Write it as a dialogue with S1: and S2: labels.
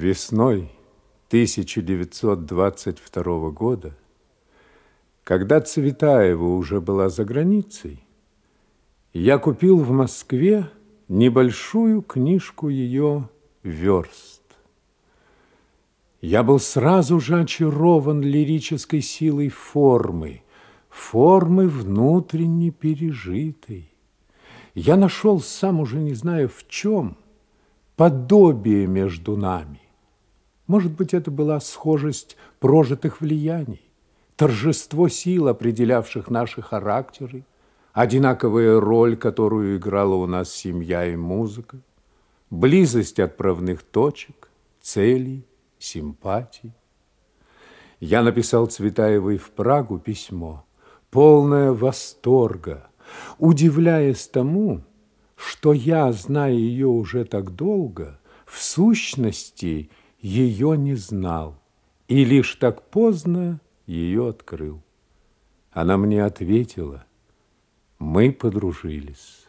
S1: Весной 1922 года, когда Цветаева уже была за границей, я купил в Москве небольшую книжку ее верст. Я был сразу же очарован лирической силой формы, формы внутренне пережитой. Я нашел, сам уже не знаю в чем, подобие между нами. Может быть, это была схожесть прожитых влияний, торжество сил, определявших наши характеры, одинаковая роль, которую играла у нас семья и музыка, близость отправных точек, целей, симпатий. Я написал Цветаевой в Прагу письмо, полное восторга, удивляясь тому, что я, зная ее уже так долго, в сущности ее не знал и лишь так поздно ее открыл. Она мне ответила, мы подружились.